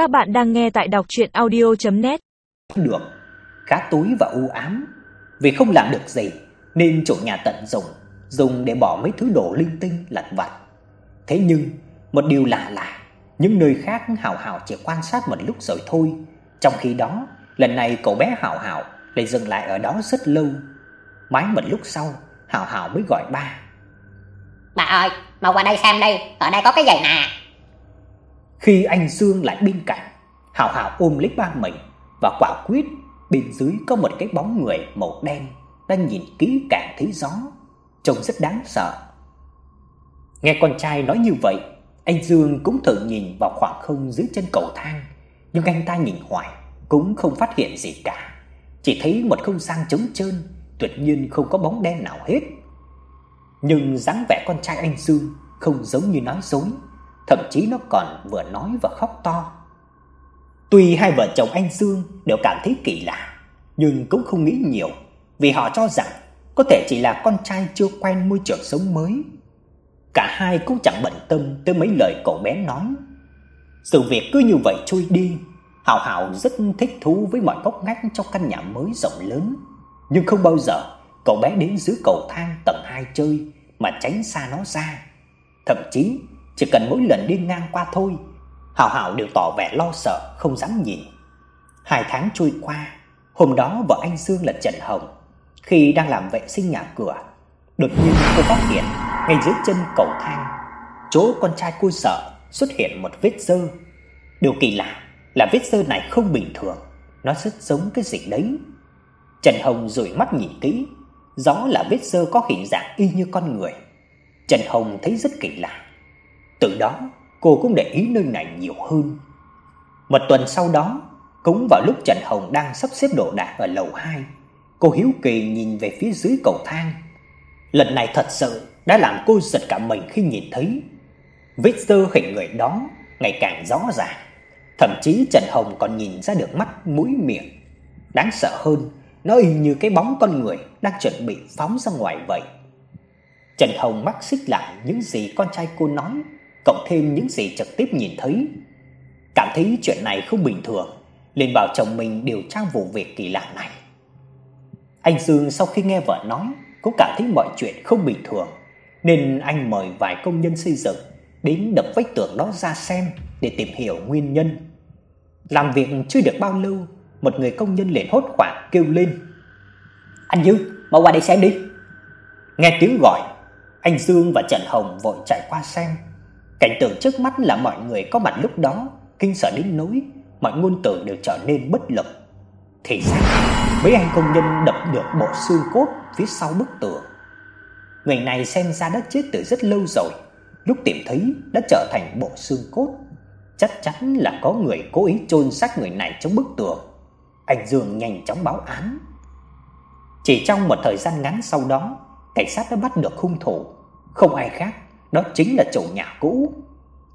Các bạn đang nghe tại đọc audio net Được, khá tối và u ám. Vì không làm được gì nên chủ nhà tận dụng, dùng để bỏ mấy thứ đồ linh tinh lặt vặt. Thế nhưng, một điều lạ là những nơi khác Hảo Hảo chỉ quan sát một lúc rồi thôi, trong khi đó, lần này cậu bé Hảo Hảo lại dừng lại ở đó rất lâu. Mãi một lúc sau, Hảo Hảo mới gọi ba. Bà ơi, mau qua đây xem đây, ở đây có cái gì nè. Khi anh Dương lại bên cạnh, Hảo Hảo ôm lấy ba mình và quả quyết bên dưới có một cái bóng người màu đen đang nhìn kỹ càng thấy rõ, trông rất đáng sợ. Nghe con trai nói như vậy, anh Dương cũng thử nhìn vào khoảng không dưới chân cầu thang, nhưng anh ta nhìn hoài cũng không phát hiện gì cả, chỉ thấy một không gian trống trơn, tuyệt nhiên không có bóng đen nào hết. Nhưng dáng vẻ con trai anh Dương không giống như nói dối, thậm chí nó còn vừa nói vừa khóc to. Tuy hai vợ chồng anh Dương đều cảm thấy kỳ lạ, nhưng cũng không nghĩ nhiều, vì họ cho rằng có thể chỉ là con trai chưa quen môi trường sống mới. Cả hai cũng chẳng bận tâm tới mấy lời cậu bé nói. Sự việc cứ như vậy trôi đi, Hạo Hạo rất thích thú với mọi góc ngách trong căn nhà mới rộng lớn, nhưng không bao giờ cậu bé đến dưới cầu thang tầng 2 chơi mà tránh xa nó ra. Thậm chí chỉ cần mỗi lần đi ngang qua thôi, Hạo Hạo đều tỏ vẻ lo sợ không dám nhìn. Hai tháng trôi qua, hôm đó vợ anh Dương là Trần Hồng, khi đang làm vệ sinh nhà cửa, đột nhiên cô phát hiện ngay dưới chân cầu thang, chỗ con trai cô sợ xuất hiện một vết dơ. Điều kỳ lạ là vết dơ này không bình thường, nó rất giống cái gì đấy. Trần Hồng dụi mắt nhìn kỹ, rõ là vết dơ có hình dạng y như con người. Trần Hồng thấy rất kỳ lạ. Từ đó, cô cũng để ý nơi này nhiều hơn. Một tuần sau đó, cũng vào lúc Trần Hồng đang sắp xếp đồ đạc ở lầu 2, cô hiếu kỳ nhìn về phía dưới cầu thang. Lần này thật sự đã làm cô giật cả mình khi nhìn thấy vết hình người đó ngày càng rõ ràng. Thậm chí Trần Hồng còn nhìn ra được mắt, mũi, miệng. Đáng sợ hơn, nó y như cái bóng con người đang chuẩn bị phóng ra ngoài vậy. Trần Hồng mắc xích lại những gì con trai cô nói, cộng thêm những gì trực tiếp nhìn thấy. Cảm thấy chuyện này không bình thường, liền bảo chồng mình điều tra vụ việc kỳ lạ này. Anh Dương sau khi nghe vợ nói, cũng cảm thấy mọi chuyện không bình thường, nên anh mời vài công nhân xây dựng đến đập vách tường đó ra xem để tìm hiểu nguyên nhân. Làm việc chưa được bao lâu, một người công nhân liền hốt hoảng kêu lên: "Anh Dương, mau qua đây xem đi." Nghe tiếng gọi, anh Dương và Trần Hồng vội chạy qua xem. Cảnh tượng trước mắt là mọi người có mặt lúc đó kinh sợ đến nỗi mọi ngôn từ đều trở nên bất lực. Thì ra, mấy anh công nhân đập được bộ xương cốt phía sau bức tường. Người này xem ra đã chết từ rất lâu rồi, lúc tìm thấy đã trở thành bộ xương cốt. Chắc chắn là có người cố ý chôn xác người này trong bức tường. Anh Dương nhanh chóng báo án. Chỉ trong một thời gian ngắn sau đó, cảnh sát đã bắt được hung thủ, không ai khác, đó chính là chủ nhà cũ.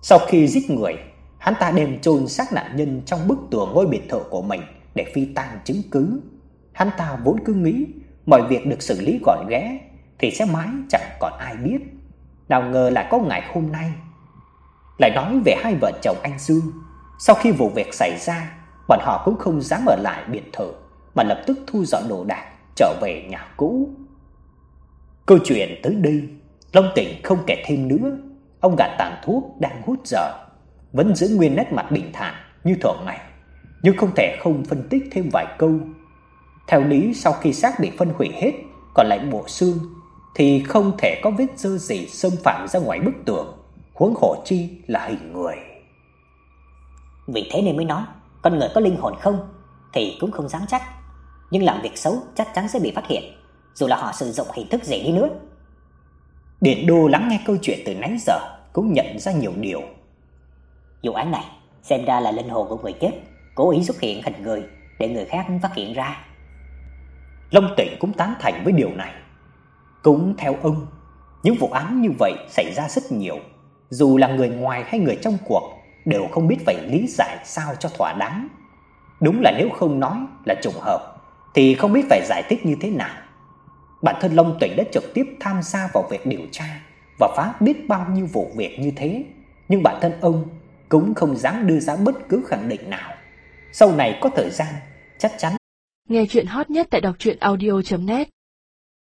Sau khi giết người, hắn ta đem chôn xác nạn nhân trong bức tường ngôi biệt thự của mình để phi tang chứng cứ. Hắn ta vốn cứ nghĩ mọi việc được xử lý gọn ghẽ thì sẽ mãi chẳng còn ai biết. Nào ngờ lại có ngày hôm nay. Lại nói về hai vợ chồng anh Dương, sau khi vụ việc xảy ra, bọn họ cũng không dám ở lại biệt thự mà lập tức thu dọn đồ đạc trở về nhà cũ. Câu chuyện tới đây, Long Tỉnh không kể thêm nữa. Ông gạt tàn thuốc đang hút dở, vẫn giữ nguyên nét mặt bình thản như thường ngày, nhưng không thể không phân tích thêm vài câu. Theo lý sau khi xác bị phân hủy hết, còn lại bộ xương thì không thể có vết dơ gì xâm phạm ra ngoài bức tường, huống hồ chi là hình người. Vì thế nên mới nói, con người có linh hồn không thì cũng không dám chắc, nhưng làm việc xấu chắc chắn sẽ bị phát hiện, dù là họ sử dụng hình thức gì đi nữa điện Đô lắng nghe câu chuyện từ nãy giờ cũng nhận ra nhiều điều. Vụ án này xem ra là linh hồn của người chết cố ý xuất hiện hình người để người khác phát hiện ra. Long Tịnh cũng tán thành với điều này. Cũng theo ông, những vụ án như vậy xảy ra rất nhiều, dù là người ngoài hay người trong cuộc đều không biết phải lý giải sao cho thỏa đáng. Đúng là nếu không nói là trùng hợp thì không biết phải giải thích như thế nào bản thân Long Tuệ đã trực tiếp tham gia vào việc điều tra và phá biết bao nhiêu vụ việc như thế, nhưng bản thân ông cũng không dám đưa ra bất cứ khẳng định nào. Sau này có thời gian, chắc chắn. Nghe chuyện hot nhất tại đọc truyện audio net